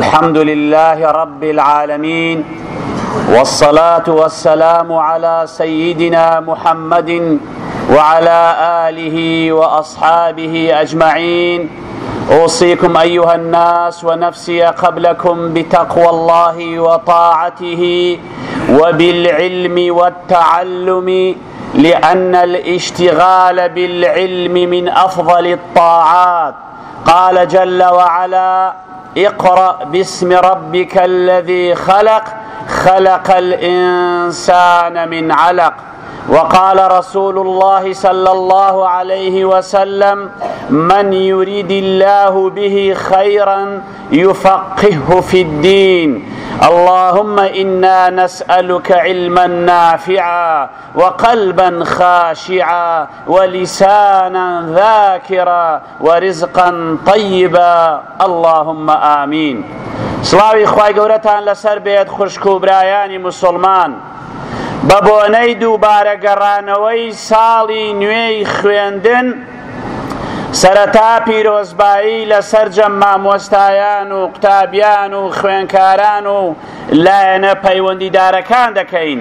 الحمد لله رب العالمين والصلاة والسلام على سيدنا محمد وعلى آله وأصحابه أجمعين أوصيكم أيها الناس ونفسي قبلكم بتقوى الله وطاعته وبالعلم والتعلم لأن الاشتغال بالعلم من أفضل الطاعات قال جل وعلا اقرأ باسم ربك الذي خلق خلق الإنسان من علق وقال رسول الله صلى الله عليه وسلم من يريد الله به خيرا يفقهه في الدين اللهم إنا نسألك علما نافعا وقلبا خاشعا ولسانا ذاكرا ورزقا طيبا اللهم آمين سلاوی خوای گەورەتان لەسەر بێت خوشک و برایانی مسلمان بە بۆنەی دووبارە گەڕانەوەی ساڵی نوێی خوێندن سەرەتا پیرۆزبایی لەسەر جەم مامۆستایان و قوتابیان و خوێنکاران و لایەنە پەیوەندیدارەکان دەکەین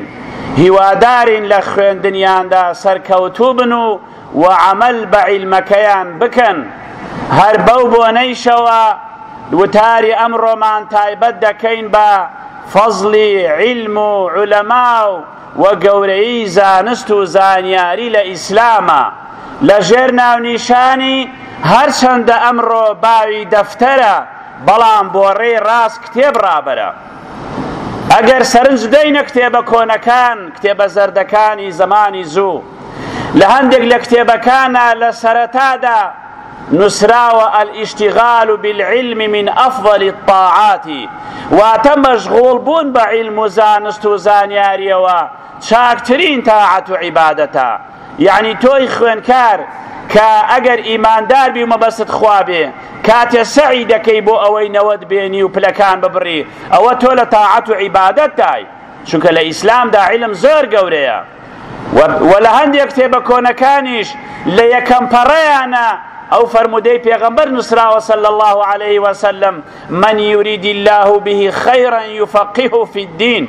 هیوادارین لە خوێندنیاندا سەرکەوتوو بن و و عمل بە عیلمەکەیان بکەن هەر بەو بۆنەیشەوە وتاری ئەمڕۆمان تایبەت دەکەین بە فەزلی علم و عولەما و وە گەورەی زانست و زانیاری لە ئیسلامە لەژێر ناونیشانی هەرچەندە ئەمڕۆ باوی دەفتەرە بەڵام بۆ ڕێی ڕاست کتێب ڕابرە ئەگەر سەرنج دەینە کتێبە کۆنەکان کتێبە زەردەکانی زمانی زوو لە هەندێک لە کتێبەکانە لە سەرەتادا نسراوە ئەلئیشتیغال و بالعلمی من ئەفضلی تاعاتی واتە مەشغۆڵ بوون بە عیلم و زانست و زانیاریەوە چاکترین تاعەت و عیبادەتە یعنی تۆی خوێنکار کە ئەگەر ئیماندار بیمە بەست خوابێ کاتێ سەعی دەکەی بۆ ئەوەی نەوەت بێنی و پلەکان ببڕی ئەوە تۆ لە تاعەت و عیبادەت تای چونکە لە ئیسلامدا عیلم زۆر گەورەیە وە لە هەندێک کتێبە کۆنەکانیش لە یەکەم پەڕەیانە ئەو فرمودەی پێغەمبەر نووسراوە سەل الله عليه وسلم من يريد الله به خيرا يفقهه في الدين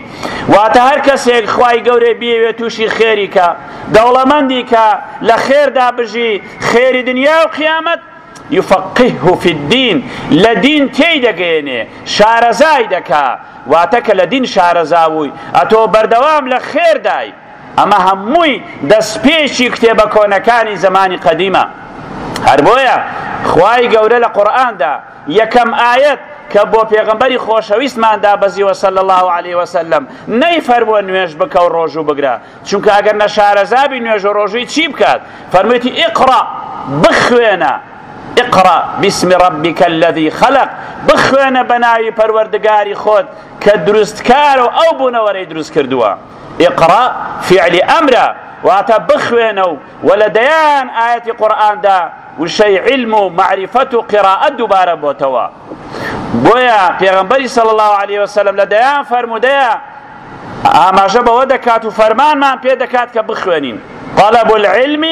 واتە هەر کەسێک خوای گەورەی بێوێت تووشی خێریکە دەوڵەمەندی کە لە خێردا بژی خێری دنیا و قیامەت يفقهه في الدين لدين تي دەگەێنێ شارەزای دەکا واتە کە لە دین شارەزاوی ئەتۆ بەردەوام لە خێردای ئەمە هەمووی دەستپێکی کتێبە کۆنەکانی زمانی قەدیمە هەر بۆیە خوای گەورە لە قورئاندا یەکەم ئاەت کە بۆ پێغمبەری خۆشەویستماندا بەزیوە سەل الله عليه وسلم نەیفەرموە نوێژ بکە و ڕۆژ و بگرە چونکە ئەگەر نە شارەزابی نوێژ و ڕۆژوی چی بکات فەرمێتی ئقرا بخوێنە اقرا باسم ربك الذي خلق بخوێنە بەناوی پەروەردگاری خۆت کە دروستکار و ئەو بوونەوەرەی دروست کردووە اقرا فعلی ئەمرە واتە بخوێنە و وە لە دەیان ئاەتی قورآاندا وشەی علم و معریفەت و قراءەت دووبارە بۆتەوە بۆیە پێغمبەری سەڵ الله عليه وسلم لە دەیان فەرمودەیە ئاماژە بەوە دەکات و فەرمانمان پێ دەکات کە بخوێنین طلب العلم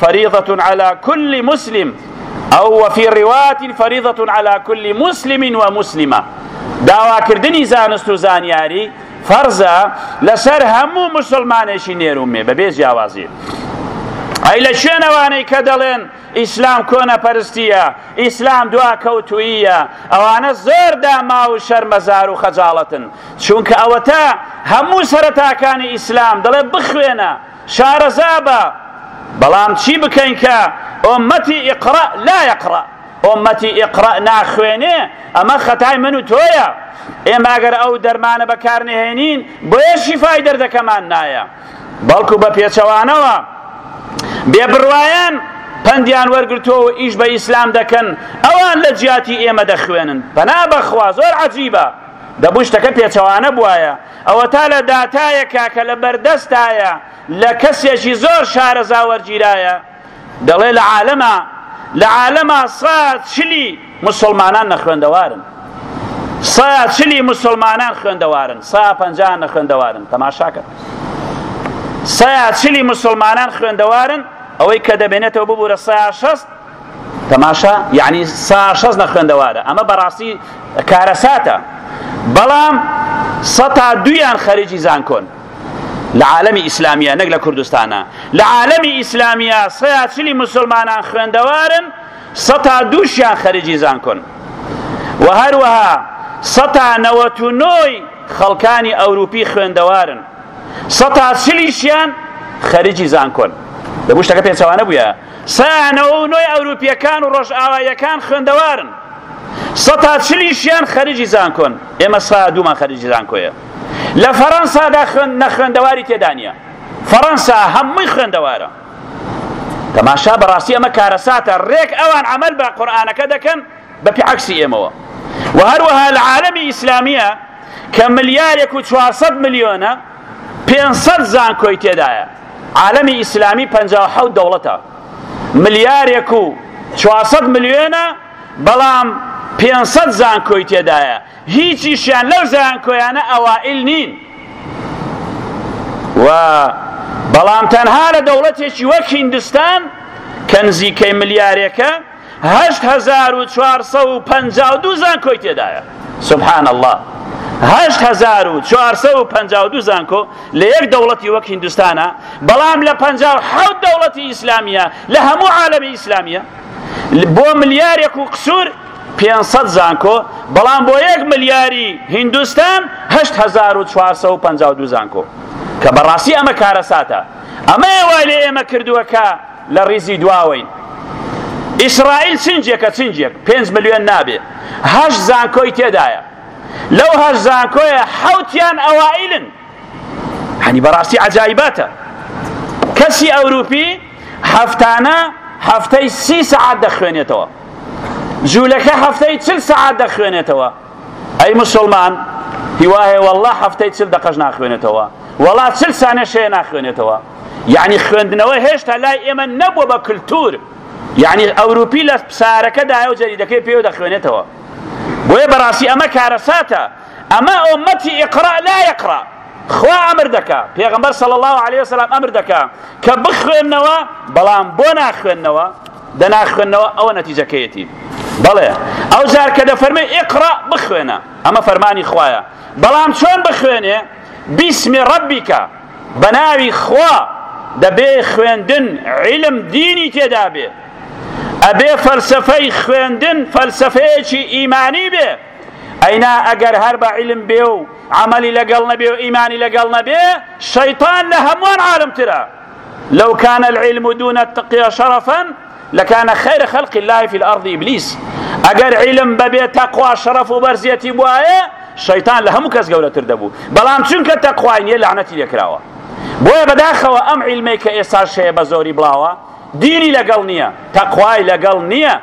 فريضة على كل مسلم أو وفي رواية فريضة على كل مسلم ومسلمة داواکردنی زانست و زانیاری فەرزە لەسەر هەموو مسلمانێکی نێرومێ بەبێ جیاوازی ئەی لە شوێنەوانەی کە دەڵێن ئیسلام کۆنەپەرستیە ئیسلام دواکەوتوییە ئەوانە زۆر داما و شەرمەزار و خەجاڵەتن چونکە ئەوەتە هەموو سەرەتاکانی ئیسلام دەڵێ بخوێنە شارەزا بە بەڵام چی بکەین کە ئۆمەتی ئیقرا لا یقرا ئۆمەتی ئیقرا ناخوێنێ ئەمە خەتای من و تۆیە ئێمە ئەگەر ئەو دەرمانە بەکارنهێنین بۆیە شیفای دەردەکەمان نایە بەڵکو بە پێچەوانەوە بێبڕوایان پندیان وەرگرتۆ و ئیش بە ئیسلام دەکەن ئەوان لە جیاتی ئێمە دەخوێنن بەنا بەخوا زۆر عجیبە دەبوو شتەکە پێچەوانە بواە ئەوە تا لە داتایەکە کە لە بەردەستایە لە کەسێکی زۆر شارە زاوەرگیرایە دەڵێ لە عالەما لە عالەما سات شلی مسلمانان نەخوێندەوارن سا چلی مسلمانان خوێندەوارن سا پەنجانە خوێندەوارن تەماشاکە سا چلی مسلمانان خوێندەوارن ئەوەی کە دەبێنێتەوە ببوورە سا شەست تەماشا یعنی سا شەست نە خوێندەوارە ئەمە بەڕاستی کارەساتە بەڵام سە تا دویان خەریجی زانکۆن لە عالەمی ئیسلامیە نەک لە کوردستانە لە عالەمی ئیسلامیە سەیا چلی مسلمانان خوێندەوارن سە تا دووشیان خەریجی زانکۆن و هەروەها سەتا نەوەت و نۆی خەڵکانی ئەوروپی خوێندەوارن سەتا سلیشیان خەریجی زانکۆن لەگوو شتەکە پێچەوانە بووە سانەوە و نۆی ئەوروپیەکان و ڕۆژئاوایەکان خوێندەوارن سەتا چلیشیان خەریجی زانکۆن ئێمە سا دوومان خەریجی زانکۆیە لە فەەنسادا خوێن نەخێندەواری تێدانە فەەنسا هەمووی خوێندەوارە تەماشا بەڕاستی ئەمە کارەساتە ڕێک ئەوان عمل بە قورآانەکە دەکەن بەپی عکسی ئێمەوە و هەروەها لە عالەمی ئیسلامیە کە ملیارێک و 400 ملیۆنە 500 زان کۆی تێدایە عالەمی ئیسلامی 57 دەوڵەتە ملیارێک و 400 ملیۆنە بەڵام 500 زان کۆی تێدایە هیچیشیان لەو زان کۆیانە ئەوائل نین و بەڵام تەنها لە دەوڵەتێکی وەک هیندستان کە نزیکەی ملیارێکە 1452 زان کۆی تێدایە سبحان الله 1452 زانکۆ لە یەک دەوڵەتی وەک هندستانە بەڵام لە 57 دەوڵەتی ئیسلامیە لە هەموو عالمی ئیسلامیە بۆ ملیارێک و قسوور 500 زانکۆ بەڵام بۆ یەک ملیاری هندستان 1452 زانکۆ کە بەڕاستی ئەمە کارە ساتە ئەمە وای لێ ئێمە کردووەکە لە ڕیزی دواوەین ئیسرائیل چنجێکە چنجێک پێنج ملیۆن نابێ هەش زانکۆی تێدایە لەو هەش زانکۆیە حوتیان ئەوائلن هەنی بەڕاستی عجایبەتە کەسی ئەوروپی هەفتانە هەفتەی سی سعات دەخوێنێتەوە جوولەکە هەفتەی چل سعات دەخوێنێتەوە ئەی مسلمان هیواهێ والله هەفتەی چل دەقەش ناخوێنێتەوە وڵات چل سانە شەیە ناخوێنێتەوە یعنی خوێندنەوە هێشتا لای ئێمە نەبووە بە کللتور یعنی ئەوروپی لە سارەکەدایە و جەریدەکەی پێو دەخوێنێتەوە بۆیە بەڕاستی ئەمە کارەساتە ئەمە ئۆمەتی ئقرا لا یقرا خوا ئەمر دەکا پێغمبەر صلی الله عليه وسلم ئەمر دەکا کە بخوێننەوە بەڵام بۆ ناخوێننەوە دەناخوێننەوە ئەوە نەتیجەکەیەتی بەڵێ ئەو جار کە دەفەرمێ ئقرا بخوێنە ئەمە فەرمانی خوایە بەڵام چۆن بخوێنێ بیسمی ڕەبیکە بە ناوی خوا دەبێ خوێندن علم دینی تێدا بێ ئەبێ فەلسفەی خوێندن فەلسفەیەکی ئیمانی بێ ئەینا ئەگەر هەر بە عیلم بێ و عملی لەگەڵ نەبێ و ئیمانی لەگەڵ نەبێ شەیطان لە هەمووان عالمترە لو كان العلم دون التقية شرفا لكان خير خلق الله في الأرض إبليس أجر علم ببي تقوى شرف وبرزيتي بوايا شيطان لهم كز قولة تردبو بلام چونك تقوى إن يلعنتي لكراوة بوايا بداخوا أم علميك إيسار شيء بزوري بلاوة دینی لەگەڵ نییە تەخوای لەگەڵ نییە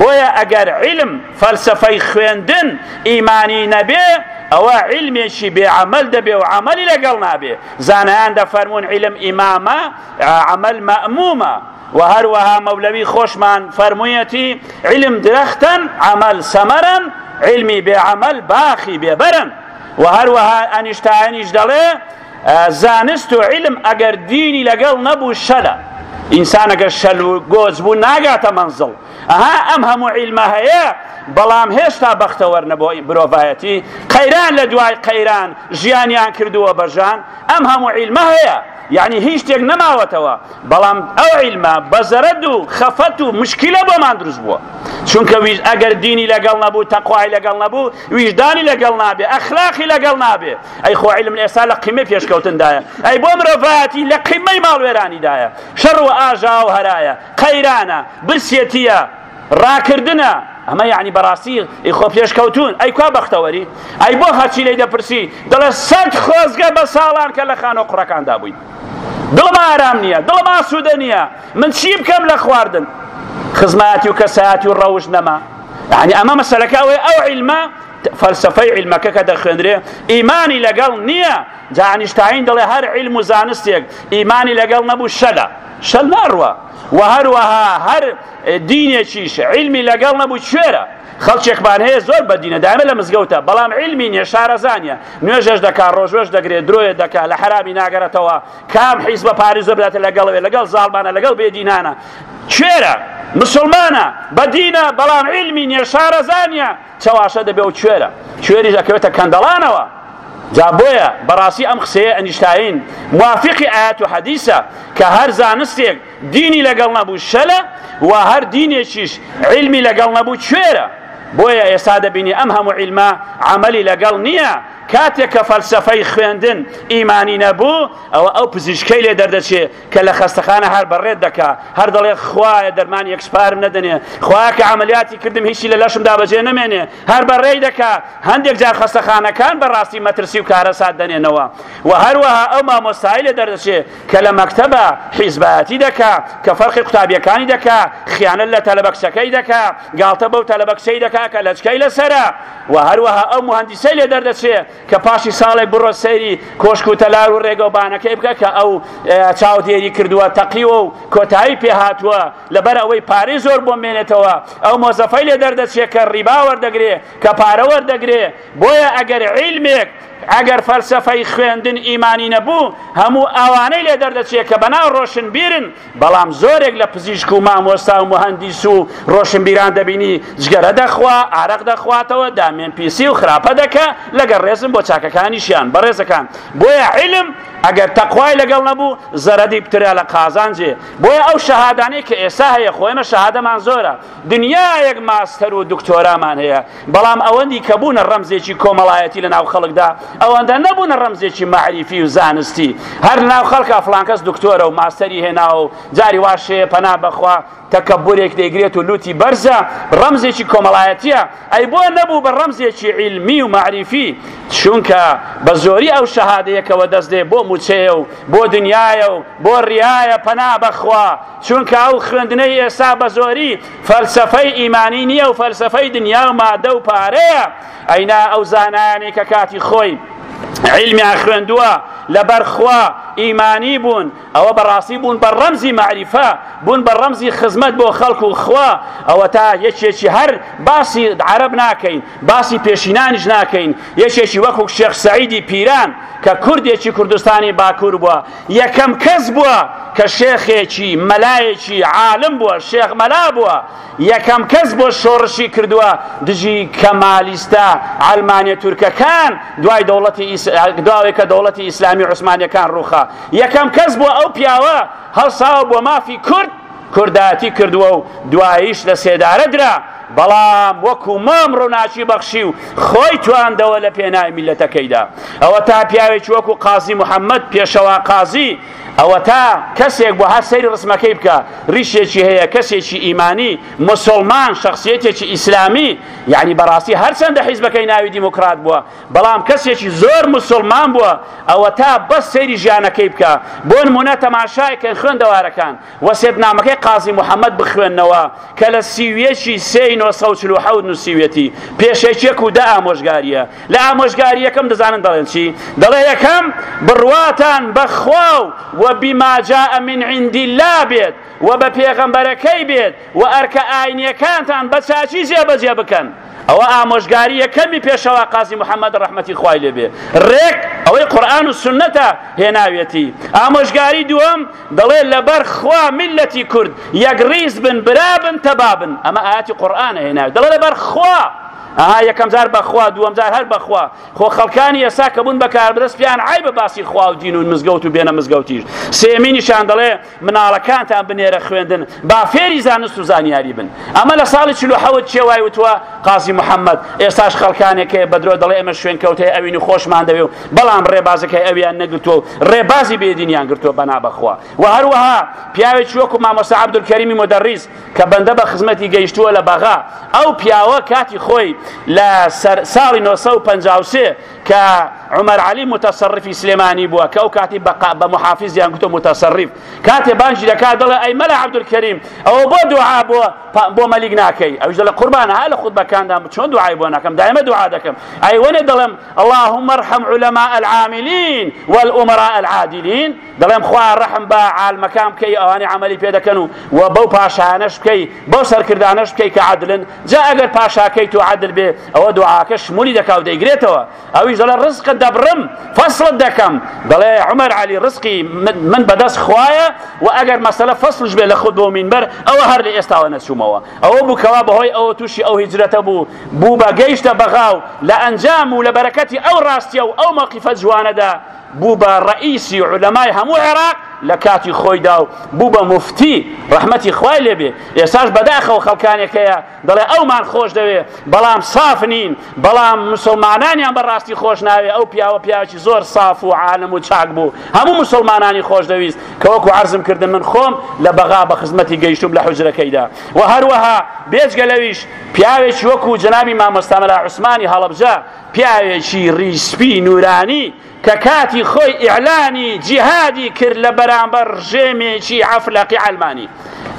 بۆیە ئەگەر علم فەلسفەی خوێندن ئیمانی نەبێ ئەوە علمێکی بێعمل دەبێ و عملی لەگەڵ نابێ زانایان دەفەرمونون علم ئیمامە عمل مەمومە و هەروەها مەولەوی خۆشمان فەرموویەتی علم درەختن عمل سەمەرن علمی بێعمل باخی بێبەرن و هەروەها ئەنیشتایانیش دەڵێ زانست و علم ئەگەر دینی لەگەڵ نەبوو شەلە ئینسان ئەگەر شەل و گۆز بوو ناگاتە منزڵ ئەها ئەم هەموو عیلمە هەیە بەڵام هێشتا بەختەوەەر نەبووی برۆڤایەتی قەیران لە دوای قەیران ژیانیان کردووە بەژان ئەم هەموو عیلمە هەیە یعنی هیچ شتێک نەماوەتەوە بەڵام ئەو عیلمە بە زەرد و خەفەت و مشکلە بۆمان دروست بووە چونکە ویش ئەگەر دینی لەگەڵ نەبوو تەقوای لەگەڵ نەبوو ویژدانی لەگەڵ نابێ ئەخلاقی لەگەڵ نابێ ئەی خۆ علم ئێستا لە قیمە پێشکەوتندایە ئەی بۆ مرۆڤایەتی لە قیمەی ماڵوێرانیدایە شەڕ و ئاژا و هەرایە قەیرانە برسێتیە ڕاکردنە ئەمە یعنی بەڕاستی خۆ پێشکەوتون ئەی کوا بەختەوەری ئەی بۆ هەرچی لی دەپرسی دەڵێ سەد خۆزگە بە ساڵان کە لە خانۆ قوڕەکاندا بووین دڵم ئارام نییە دڵم ئاسوودە نییە من چی بکەم لە خواردن خزمەتی و کەساتی و ڕەوش نەما يعني ئەمە مەسەرەکە ئەوەیە ئەو علمە فەلسفەی علمەکەکە دەخوێنرێ ئیمانی لەگەڵ نییە جانیشتین دەڵێ هەر علم و زانستێک ئیمانی لەگەڵ نەبوو شەلە شەل ناڕوە و هەروەها هەر دینێکیش علمی لەگەڵ نەبوو شوێرە خەڵکێکمان هەیە زۆر بەدینە دامە لە مزگەوتە بەڵام علمی نیە شارەزانە نوێژەش دەکا ڕۆژێش دەگرێت درۆیە دەکا لە حرامی ناگەرێتەوە کام حیز بە پارێزۆ بێتە لەگەڵێ لەگەڵ زالمانە لەگەڵ بێدینانە کوێرە مسلمانە بەدینە بەڵام علمی نیە شارەزانە چەواشە دەبێ و کوێرە کوێریش دەکەوێتە کەندەڵانەوە جا بۆیە بەڕاستی ئەم قسەیە ئەنیشتاین موافقی ئاەت و حەدیسە کە هەر زانستێک دینی لەگەڵ نەبوو شەلە و هەر دینێکیش علمی لەگەڵ نەبوو کوێرە بۆیە ئێستا دەبینی ئەم هەموو عیلمە عملی لەگەڵ نییە کاتێک کە فەلسفەی خوێندن ئیمانی نەبوو ئەوە ئەو پزیشکەی لێ دەردەچێت کە لە خەستەخانە هەر بەڕێت دەکا هەر دەڵێ خوایە دەرمان یەکسپارم نەدەنێ خوایکە عملیاتی کردم هیچی لە لەشم دابەجێ نمێنێ هەر بەڕێی دەکا هەندێک جار خەستەخانەکان بەڕاستی مەترسی و کارەسات دەنێنەوە و هەروەها ئەو مامۆسایی لێ دەردەچێت کە لە مەکتەبە حیزبەتی دەکا کە فەرقی قوتابیەکانی دەکا خیانەت لە تەلەبەکسەکەی دەکا گاڵتە بەو تەلەبەکسەی دەکا کە لەچکەی لەسرە و هەروەها ئەو مهندسەی لێ دەردەچێت کە پاشی ساڵی بڕۆ سەیری کۆشک و تەلار و ڕێگەوبانەکەی بکە کە ئەو چاودێری کردووە تەقیوە و کۆتایی پێهاتووە لەبەر ئەوەی پارەی زۆر بۆ مێنێتەوە ئەو مۆزەفەی لێ دەردەچێت کە ڕیبا وەردەگرێ کە پارە وەردەگرێ بۆیە ئەگەر عیلمێک ئەگەر فەلسفەی خوێندن ئیمانی نەبوو هەموو ئەوانەی لێ دەردەچێت کە بەناو ڕۆشن بیرن بەڵام زۆرێک لە پزیشک و مامۆستا و مهندیس و ڕۆشن بیران دەبینی جگەرە دەخوا ئارەق دەخواتەوە دامێن پیسی و خراپە دەکە لەگەر ڕێزم هاتن بۆ چاکەکانیشیان بەڕێزەکان بۆیە علم ئەگەر تەخوای لەگەڵ نەبوو زەرەدی پتریا لە قازانجێ بۆیە ئەو شەهادانەی کە ئێستا هەیە خۆێمە شەهادەمان زۆرە دنیایەک ماستەر و دکتۆرامان هەیە بەڵام ئەوەندی کە بوونە ڕەمزێکی کۆمەڵایەتی لە ناو خەڵکدا ئەوەندە نەبوونە ڕەمزێکی معریفی و زانستی هەر ناو خەڵکە فلانکەس دکتۆرە و ماستەری هێنا و جاری واشەیە پەنا بەخوا تەکەبورێک دەیگرێت و لوتی بەرزە ڕەمزێکی کۆمەڵایەتیە ئەی بۆ نەبوو بە ڕەمزێکی علمی و معریفی چونکە بە زۆری ئەو شەهادەیەکەوە دەست دێ بۆ موچەیە و بۆ دنیاە و بۆ ڕایە پەنا بەخوا چونکە ئەو خوێندنەی ئێستا بە زۆری فەلسفەی ئیمانی نییە و فەلسفەی دنیا و مادە و پارەیە ئەینا ئەو زانایانی کە کاتی خۆی علمی خوێندووە لەبەرخوا ئیمانی بوون ئەوە بەڕاستی بوون بە ڕەمزی معریفا بوون بە ڕەمزی خزمەت بۆ خەڵک و خوا ئەوە تا یەکێکی هەر باسی عرب ناکەین باسی پێشینانیش ناکەین یەکێکی وەکو شێخ سعیدی پیران کە کوردێکی کوردستانی باکوور بووە یەکەم کەس بووە کە شێخێکی مەلایەکی عالم بووە شێخ مەلا بووە یەکەم کەس بۆ شۆڕشی کردووە دژی کەمالیستا ئەلمانیا تورکەکان دوای دەوڵەتی دواوێکە دەوڵەتی ئیسلامی نامی عوسمانیەکان ڕووخا یەکەم کەس بووە ئەو پیاوە هەڵساوە بۆ مافی کورد کورداتی کردووە و دواییش لە سێدارە درا بەڵام وەکو مام ڕووناچی بەخشی و خۆی تواندەوە لە پێناای میلەتەکەیدا ئەوە تا پیاوێکی وەکو قازی محەممەد پێشەوا قازی ئەوە تا کەسێک وەها سەیری ڕسمەکەی بکە ریشێکی هەیە کەسێکی ئیمانی مسلمان شخصیتێکی ئیسلامی یعنی بەڕاستی هەرچەندە حیزبەکەی ناوی دیموکرات بووە بەڵام کەسێکی زۆر مسلمان بووە ئەوە تا بەس سەیری ژیانەکەی بکە بۆ نمونە تەماشایکەن خوێندەوارەکان وەسێت نامەکەی قازی محەممەد بخوێندنەوە کە لە سیویەکی سێ نووسیوێتی پێشێکێک و دا ئامۆژگاریە لە ئامۆژگاریەکەم دەزانن دەڵێن چی دەڵێ یەکەم بڕواتان بەخوا و و بما جاء من عند الله بێت و بە پێغەمبەرەکەی بێت و ئەرکە ئاینیەکانتان بە چاچی جێبەجێ بکەن ئەوە ئامۆژگاری یەکەمی پێشەوە قازی محەممەد ڕحمەتی خوای لێ بێ ڕێک ئەوەی قورآن و سنەتە هێناوێتی ئامۆژگاری دووەم دەڵێ لەبەر خوا ملەتی کورد یەک ریز بن برابن تەبابن ئەمە ئاەتی قورآانە هێناوێت دەڵێ لەبەر خوا ئاها یەکەم جار بەخوا دووەم جار هەر بەخوا خۆ خەڵکانی ئێسا کە بوون بە کاربرست پیان ئای بە باسی خوا و دین و مزگەوت و بێنە مزگەوتیش سێمینیشان دەڵێ مناڵەکانتان بنێرە خوێندن با فێری زانست و زانیاری بن ئەمە لە ساڵی چلو حەوت چێوای وتوە قازی محەممەد ئێستاش خەڵکانێکە بەدرۆ دەڵێ ئەمە شوێن کەوتەیە ئەوین و خۆشمان دەوێ و بەڵام ڕێبازەکەی ئەویان نەگرتووە و ڕێبازی بێدینیان گرتووە بەنا بەخوا و هەروەها پیاوێک چوەکو مامۆسا عبدولکەریمی مدەڕیز کە بەندە بە خزمەتی گەیشتووە لە بەغا ئەو پیاوە کاتی خۆی لە ساڵی 1950 کە عمر علی متەسرریفی سلێمانی بووە کە ئەو کاتی بە محافزیان گوتە متەسرریف کاتێ بانجی دەکات دەڵێ ئەی مەلا عبدولکەریم ئەوە بۆ دوعا بووە بۆ مەلیک ناکەی ئەوش دەڵە قوربانە ها لە خود بەکاندام چۆن دوعای بۆ ناکەم دائمە دوعا دەکەم ئەی وەنێ دەڵێم اللهم ارحم علماء العاملين والامراء العادلين دەڵێم خوا ڕحم بە عالمەکان بکەی ئەوانی عملی پێ دەکەن و و بەو پاشانەش بکەی بەو سەرکردانەش بکەی کە عادلن جا ئەگەر پاشاکەی تو عادل بێ ئەوە دوعاکە شمولی دەکاو دەیگرێتەوە ئەویش دەڵێ ڕزقت دەبڕم فەسڵت دەکەم دەڵێ عمەر علی ڕزقی من بەدەست خوایە و ئەگەر مەسەلە فەسلش بێ لە خۆ بۆ مینبەر ئەوە هەر لە ئێستاوە نەچوومەوە ئەوە بووکەوە بەهۆی ئەوە تووشی ئەو هیجرەتە بوو بوو بە گەیشتە بەغاو لە ئەنجام و لە بەرەکەتی ئەو ڕاستیە و ئەو مەقیفە جوانەدا بوو بە ڕئیسی عولەمای هەموو عێراق لە کاتی خۆیدا و بوو بە مفتی ڕحمەتی خوای لێبێ ئێساش بەداخەوە خەڵکانێکەیە دەڵێ ئەومان خۆش دەوێ بەڵام صاف نین بەڵام مسلمانانیان بەڕاستی خۆش ناوێ ئەو پیاوە پیاوکی زۆر صاف و عالم و چاک بوو هەموو مسلمانانی خۆش دەویست کە وەکو عرزم کردن من خۆم لە بەغا بە خزمەتی گەیشتوم لە حوجرەکەیدا و هەروەها بێجگەلەویش پیاوێکی وەکو جنابی مامۆستامەلا عوسمانی هەڵەبجە پیاوێکی ریسپی نورانی کە کاتی خۆی ئیعلانی جیهادی کرد لە بەرامبەر ژێمێکی عفلەقی ئەلمانی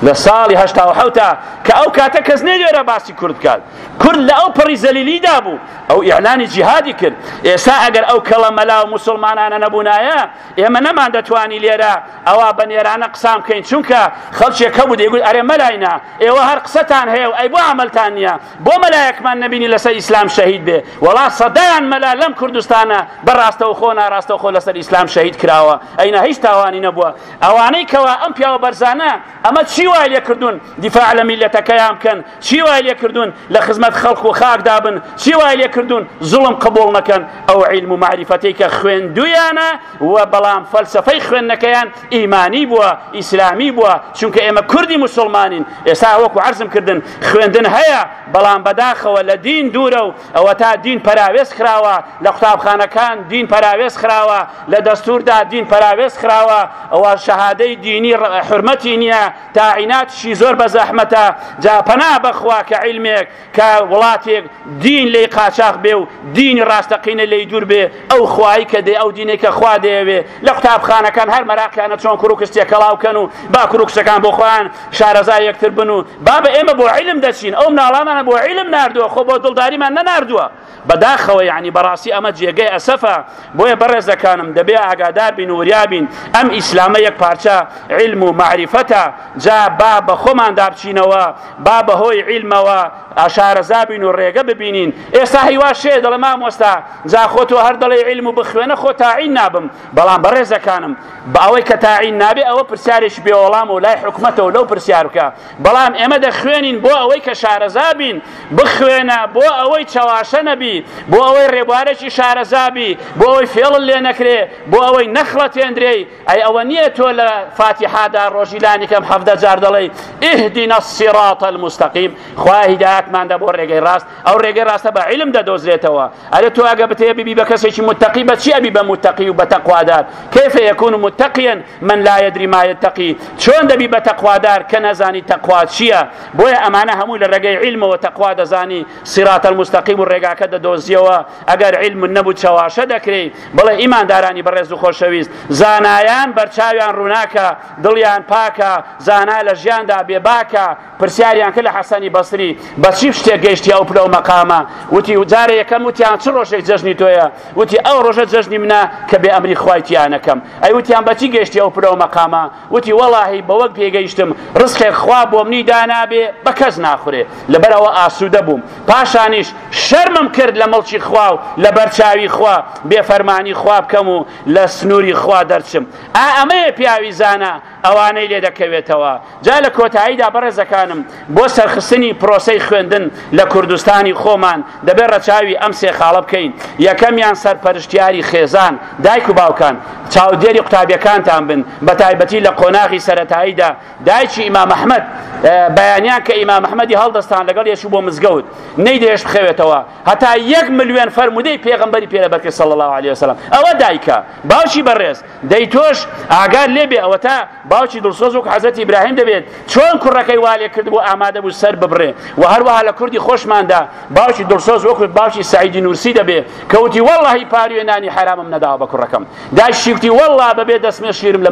لە ساڵی هەتا کە ئەو کاتە کەس نێگەێرە باسی کورد کات کورد لە ئەو پڕی زەلیلیدا بوو ئەو ئیعلانی جیهادی کرد ئێستا ئەگەر ئەو کەڵە مەلا و مسلمانانە نەبوونایە ئێمە نەمان دەتوانی لێرە ئەوە بە نێرانە قسام بکەین چونکە خەڵکێکە بوو دەیگوت ئەرێ مەلاینە ئێوە هەر قسەتان هەیە و ئەی بۆ عملتان نییە بۆ مەلایەکمان نبینی لەسەر ئیسلام شەهید بێ وڵا سەدایان مەلا لەم کوردستانە بەڕاستەوە خۆ ناڕاستەوە خۆ لەسەر ئیسلام شەهید کراوە ئەینە هیچ تاوانی نەبووە ئەوانەی کەەوە ئەم پیاوە بەرزانە ئەمە چی وای لێکردون دیفاع لە میلەتەکەیان بکەن چی وای لێکردون لە خزمەت خەڵق و خاکدابن چی وای لێکردون زوڵم قبول نەکەن ئەو علم و معرفەتی کە خوێندویانە و بەڵام فەلسفەی خوێندنەکەیان ئیمانی بووە ئیسلامی بووە چونکە ئێمە کوردی مسلمانین ئێستا وەکو عرزم کردن خوێندن هەیە بەڵام بەداخەوە لە دین دوورە و ئەوە تا دین پراوێز خراوە لە قوتابخانەکان دین پراوێز خراوە لە دەستوردا دین پراوێز خراوە ئەوە شەهادەی دینی حرمەتی نییە تا کائیناتشی زۆر بە زەحمەتە جا پەنا بەخوا کە عیلمێک کە وڵاتێک دین لی قاچاق بێ و دینی ڕاستەقینە لی دوور بێ ئەو خوای کە دێ ئەو دینێکە خوا دەیەوێ لە قوتابخانەکان هەر مەراقیانە چۆن کوروکستێک کەڵاوکەن و با کوروکسەکان بۆ خۆیان شارەزای یەکتر بن و با بە ئێمە بۆ علم دەچین ئەو مناڵامانە بۆ علم نردووە خۆ بۆ دڵداریمان نەناردووە بەداخەوە یعنی بەڕاستی ئەمە جێگەی ئەسەفە بۆیە بەڕێزەکانم دەبێ ئاگادار بین وریابین ئەم ئیسلامە یەک پارچە علم و معریفەتە جا با بە خۆمان دابچینەوە با بەهۆی عیلمەوە ئاشارەزابین و ڕێگە ببینین ئێستا هیوا شێ دەڵێ مام وەستا جا خۆتۆ هەر دەڵێ عیلم و بخوێنە خۆ تاعین نابم بەڵام بەڕێزەکانم بە ئەوەی کە تاعین نابێ ئەوە پرسیارش بێوەڵام و لای حکومەتەوە لەو پرسیارکە بەڵام ئێمە دەخوێنین بۆ ئەوەی کە شارەزابین بخوێنە بۆ ئەوەی چاواشە نەبی بۆ ئەوەی ڕێبوارێکی شارەزابی بۆ ئەوەی فێڵ لێ نەکرێ بۆ ئەوەی نەخڵە تێندرێ ئەی ئەوە نییە تۆ لە فاتیحادا ڕۆژیلانی کەم هەفتە جار دەڵێ ئهدینە الصراط المستقیم خوا هیدایەتمان دە بۆ ڕێگەی ڕاست ئەو ڕێگەی ڕاستە بە علم دەدۆزرێتەوە ئەرێ تو ئەگە بتەیە بیبی بە کەسێکی متەقی بە چی ئەبی بە متەقی و بە تەقوادار کیف یەکون متەقیەن من لا یدری ما یتەقی چۆن دەبی بە تەقوادار کە نەزانی تەقوا چییە بۆیە ئەمانە هەمووی لە ڕێگەی علمەوە تەقوا دەزانی صراط المستقیم و ڕێگاکە دەدۆزیەوە ئەگەر علم نەبوو چاواشە دەکرێت بڵێ ئیماندارانی بەڕێز و خۆشەویست زانایان بەرچاویان ڕووناکە دڵیان پاکە زانا لە لە ژیاندا بێباکە پرسیاریان کرد لە حەسەنی بەسری بە چی شتێک گەیشتی ئەو پلە و مەقامە وتی وجارە یەکەم وتیان چ ڕۆژێک جەژنی تۆیە وتی ئەو ڕۆژە جەژنی منە کە بێ ئەمری خوایتیانەکەم ئەی وتیان بەچی گەشتی ئەو پلە و مەقامە وتی وەڵاهی بەوەک پێگەیشتم ڕستێک خوا بۆ منی دانابێ بە کەس ناخورێ لەبەرەوە ئاسوودە بووم پاشانیش شەرمم کرد لە مەڵکی خوا و لە بەرچاوی خوا بێفەرمانی خوا بکەم و لە سنووری خوا دەرچم ئا ئەمەیە پیاوی زانە ئەوانەی لێ دەکەوێتەوە جا لە کۆتاییدا بەڕێزەکانم بۆ سەرخستنی پرۆسی خوێندن لە کوردستانی خۆمان دەبێت ڕەچاوی ئەم سێ خاڵە بکەین یەکەمیان سەرپەرشتیاری خێزان دایک و باوکان چاودێری قوتابیەکانتان بن بە تایبەتی لە قۆناغی سەتاییدا دایکی ئیما مححمد بەیانیان کە ئیما مححمەدی هەڵدەستان لەگەڵ یەشوو بۆ مزگەوت نەی دێش بخەوێتەوە هەتا یەک ملیێن فەرمودەی پێغمبەری پێرەبەرکە سەڵ الله عليه وسلم ئەوە دایکە باشی بەڕێز دەی تۆش ئاگار لێبێ ئەوە تا باوکی دڵسۆز و حەزەت ئیبراهیم دەبێت چۆن کوڕەکەی والێ کرد بۆ ئامادە بوو سەر ببڕێ و هەروەها لە کوردی خۆشماندا باوکی دڵسۆز وەکوت باوکی سعیدی نووسی دەبێت کەوتی وەڵی پارێنانی حرامم نەداوە بە کوڕەکەم داشیکتی وەڵا بەبێ دەستمێ شیرم لە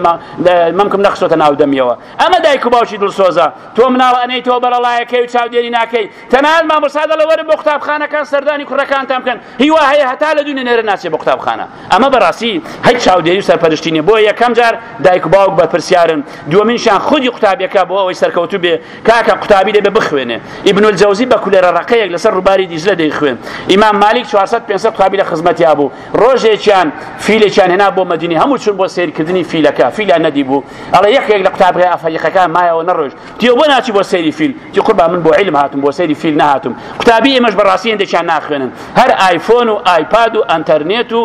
مەمکم نەخسۆتە ناودەمیەوە ئەمە دایک و باوکی دڵسۆزە تۆ مناڵە ئەنەیتەوە بەرەڵایەکەی و چاودێری ناکەی تەنان مامۆسادە لەوەرە بۆ قوتابخانەکان سەردانی کوڕەکانتان بکەن هیوا هەیە هەتا لە دوێنێ نێرە ناچێ بۆ قوتابخانە ئەمە بەڕاستی هەیچ چاودێری و سەرپەرشتینێ بۆ یەکەم جار دایک و باوک بە پرسیار خوێندکارن دووەمینشان خودی قوتابەکە بۆ ئەوەی سەرکەوتو بێ کاکە قوتابی لێ بە بخوێنێ ئیبن الجەوزی بە کولێرە ڕقەیەک لەسەر ڕووباری دیزلە دەی خوێن ئیمان مالیک 400 500 قوتابی لە خزمەتیا بوو ڕۆژێکیان فیلێکیان هێنا بۆ مەدینی هەموو چون بۆ سیرکردنی فیلەکە فیلا نەدی بوو ئەڵە یەکێک لە قوتابڕێ ئافریقەکان مایەوە نەڕۆژ تیە بۆ ناچی بۆ سەیری فیل تی قوربا من بۆ علم هاتم بۆ سەیری فیل نهاتم قوتابی ئێمەش بەڕاستی هەندێکیان ناخوێنن هەر ئایفۆن و ئایپاد و ئەنتەرنێت و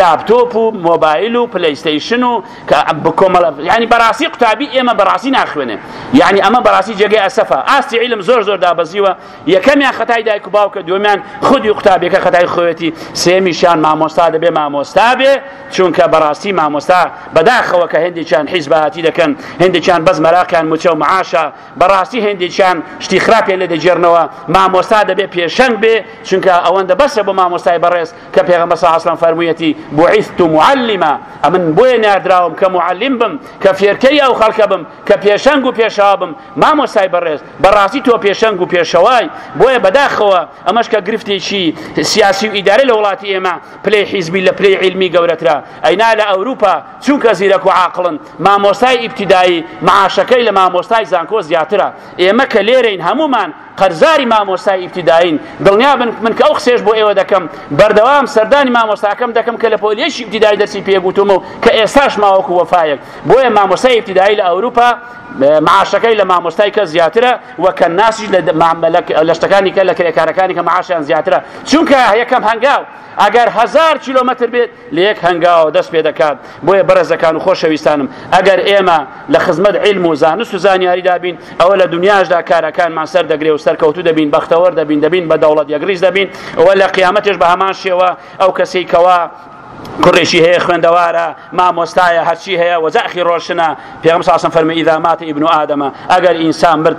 لاپتۆپ و مۆبایل و پلیستیشن و کە بکۆمەڵە ینی بەڕاستی باسی قوتابی ئێمە بەڕاستی ناخوێنێ یعنی ئەمە بەڕاستی جێگەی ئەسەفە ئاستی علم زۆر زۆر دابەزیوە یەکەمیان خەتای دایک و باوکە دومیان خودی قوتابیەکە خەتای خۆەتی سێمیشان مامۆستا دەبێ مامۆستا بێ چونکە بەڕاستی مامۆستا بەداخەوە کە هەندێکیان حیز بەهاتی دەکەن هەندێکیان بەز مەراکان موچە و معاشە بەڕاستی هەندێکیان شتی خراپێ لە دەجێرنەوە مامۆستا دەبێ پێشەنگ بێ چونکە ئەوەندە بەسە بۆ مامۆستای بەڕێز کە پێغەمبەر صلی الله علیه و سلم فەرموویەتی بعثت معلما ئەمن بۆیە ناردراوم کە معلم بم کە فێرکەی یەکسەری ئەو خەڵکە بم کە پێشەنگ و پێشوا بم مامۆسای بەڕێز بەڕاستی تۆ پێشەنگ و پێشەوای بۆیە بەداخەوە ئەمەش کە گرفتێکی سیاسی و ئیداری لە وڵاتی ئێمە پلەی حیزبی لە پلەی علمی گەورەترا ئەینا لە ئەوروپا چونکە زیرەک و عاقڵن مامۆسای ئیبتیدایی معاشەکەی لە مامۆستای زانکۆ زیاترە ئێمە کە لێرەین هەمومان قەرزاری مامۆستای ئیبتیداین دڵنیا بن من کە ئەو قسێش بۆ ئێوە دەکەم بەردەوام سەردانی مامۆستاکەم دەکەم کە لە پۆلیەشی ئیبتیدای دەرسی پێگوتم و کە ئێستاش ماوەکو وەفایەک بۆیە مامۆستای ئیبتیدایی لە ئەوروپا معاشەکەی لە مامۆستای کە زیاترە وەکە ناسی لە شتەکانی کە لە کرێکارەکانی کە معاشیان زیاترە چونکە یەکەم هەنگاو ئەگەر هزار کیلومتر بێت لە یەک هەنگاوە دەست پێ دەکات بۆیە بەرزەکان و خۆشەویستانم ئەگەر ئێمە لە خزمەت علم و زانست و زانیاری دابین ئەوە لە دنیاشدا کارەکانمان سەر دەگرێ و سەرکەوتو دەبین بەختەوەر دەبین دەبین بە دەوڵەت یەگریز دەبین ئەوە لە قیامەتش بە هەمان شێوە ئەو کەسی کەوا کوڕێکی هەیە خوێندەوارە مامۆستایە هەرچی هەیە وەزاخی ڕۆشنە پێم ساسم فەرمی ئیدامات ئیبن و ئادەمە ئەگەر ئینسان برد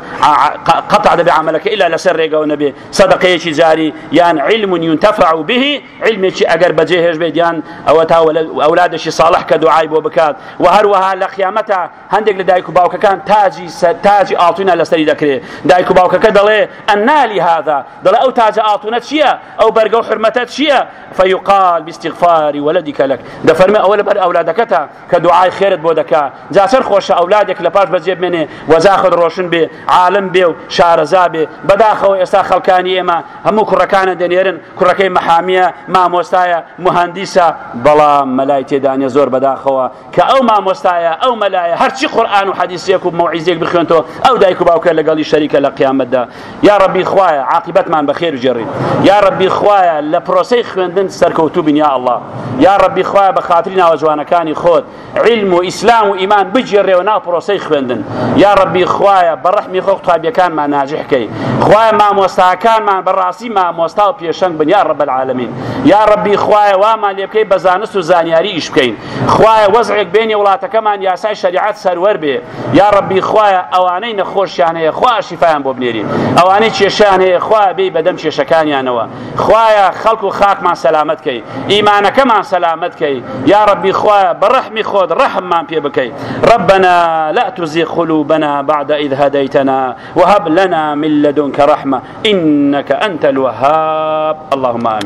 قەت دەبێ عملەکە ئللا لەسەر ڕێگەەوە نەبێ سەدەقەیەکی جاری یان علم یونتەفع و بهی علمێکی ئەگەر بەجێ هێش بێت یان ئەوە تا ئەولادشی ساڵح کە دوعای بۆ بکات و هەروەها لە قیامەتە هەندێک لە دایک و باوکەکان تاجی تاجی ئاتونە لەسەری دەکرێت دایک و باوکەکە دەڵێ ئەنالی هذا دەڵێ ئەو تاجە ئاتونە چییە ئەو بەرگە و حرمەتە چییە فەیقال باستغفاری ولدك لك دفرمي اول بر اولادكتا كدعاء خيرت بودكا جاسر خوش اولادك لپاش بجيب مني وزاخد روشن بي عالم بي شارزا بي بداخو استا خلقاني ما همو كركان دنيرن كركي محاميه ما مستايا مهندسه بلا ملائكه داني زور بداخو كاو ما مستايا او ملائكه هرشي قران وحديثك وموعظك بخينتو او دايكو باوكا لقالي شريكه لقيامت دا يا ربي خوايا عاقبتمان بخير وجري يا ربي خوايا لبروسي خويندن سركوتو بن يا الله یا ڕبی خخوای بە خاتری ناوە جوانەکانی خۆت علم و ئیسلام و ئیمان بجێڕێەوە ناو پرۆسی خوێندن یا ڕبی خخوایە بەڕەحمی خۆ قوتابیەکانمان ناجحکەی خخوایە مامۆستاکانمان بەڕاستی مامۆستا و پێشنگ بن یا ڕب العالمین یا ڕبی خخوایە وامان لێ بکەی بە زانست و زانیاری ئیش بکەین خخوایە وەزعێک بینی وڵاتەکەمان یاسای شریعت سەروەر بێ یا ڕبی خخوایە ئەوانەی نەخۆشیانەیە خوا شیفایان بۆ بنێری ئەوانەی چێشان هەیە خوا بێ بەدەم چێشەکانیانەوە خخوایە خەڵک و خاکمان سەلامت کەی ئیمانەکەمان سلامت کەی یا ربی خوا بەڕەحمی خۆت ڕەحممان پێ بکەیت ربنا لا تزغ قلوبنا بعد إذ هديتنا وهب لنا من لدنك رحمة إنك أنت الوهاب اللهم آمين